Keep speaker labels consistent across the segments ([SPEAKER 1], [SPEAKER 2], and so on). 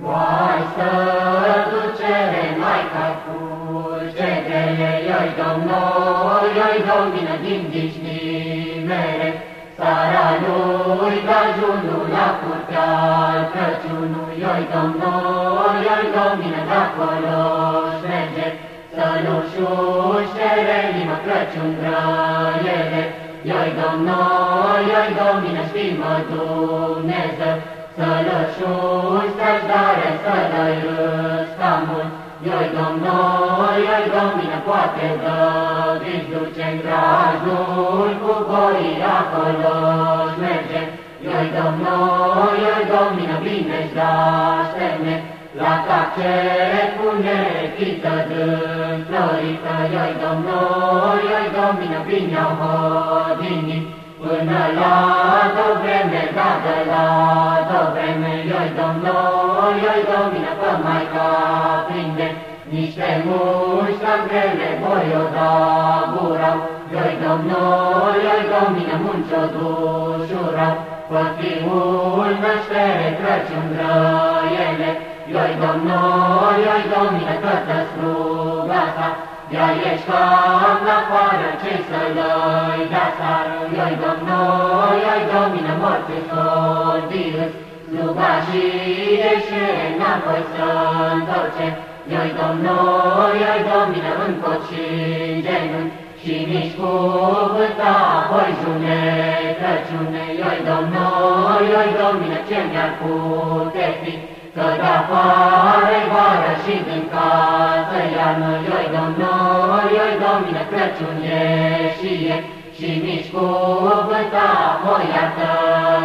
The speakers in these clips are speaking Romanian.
[SPEAKER 1] Vai să ducere Maica fulge grele, Ioi Domnul, Ioi Domină din mere, Sara lui Gajunul la curtea Crăciunul, Ioi Domnul, Ioi Domină de acolo merge, Să-lușuște relima Crăciun grăiele, Ioi Domnul, Ioi Domină, știi-mă Dumnezeu, să-lășuși străjdare, să-l-ai mult, Ioi Domnul, Ioi Domnă, poate dăviți, duce-n grajul, cu voi acolo merge. Ioi Domnul, Ioi Domnă, bine-și da semne, la tace pune chită dând florită, Ioi Domnul, Ioi Domnă, bine-au hodinit, până la vreme, Ioi Domnul, Ioi Domnă, pe Maica prinde, niște mușcă grele voi o da burau, Ioi Domnul, Ioi Domnă, munci o dușurau, Fă fiul năștere Crăciun grăiele, Ioi Domnul, Ioi Domnă, cătă sluga sa, ea ești cam la afară, ce să-l-ai de sară, Ioi Domnul, Ioi Domnă, morții soldius, sluga și ieșe, n-am voi să întorce, Ioi Domnul, Ioi Domnă, încot și genunchi, și nici cuvânta voi june Crăciune, Ioi Domnul, Ioi Domnă, ce mi-ar pute fi, Că de afară vară și din casă iarnă, Ioi Domnul, Ioi Domnă, Crăciun e și e, și nici cuvânta voi iartă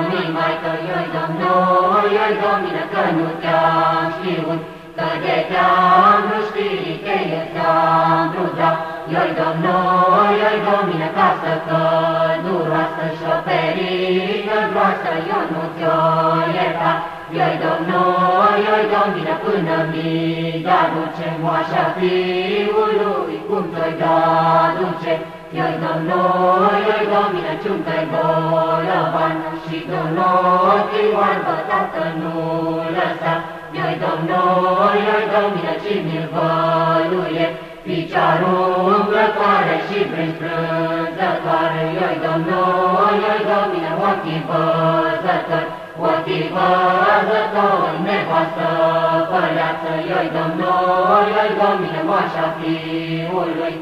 [SPEAKER 1] mi mai că Ioi Domnul, Ioi Domnă, că nu te-am știut, Că de te-am nu știi, că e te-am trudea, Ioi Domnul, Ioi Domnă, casă călduroasă și o perică groasă, eu nu ți-o ierta, Ioi Domnul, Ioi Domnă, până mi da duce moașa fiului, cum ți-o da duce, Ioi Domnul, Ioi Domnă, ciuncă-i bolăvan, și Domnul, Ioarbă, tată nu lăsa, Ioi Domnul, Ioi Domnă, cine văluie, Picioarul umblătoare și prin strânzătoare, Ioi Domnul, Ioi Domnă, ochii văzători, ochii văzători, nevastă păleață, Ioi Domnul, Ioi Domnă, moașa fiului,